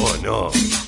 ¿O oh, no?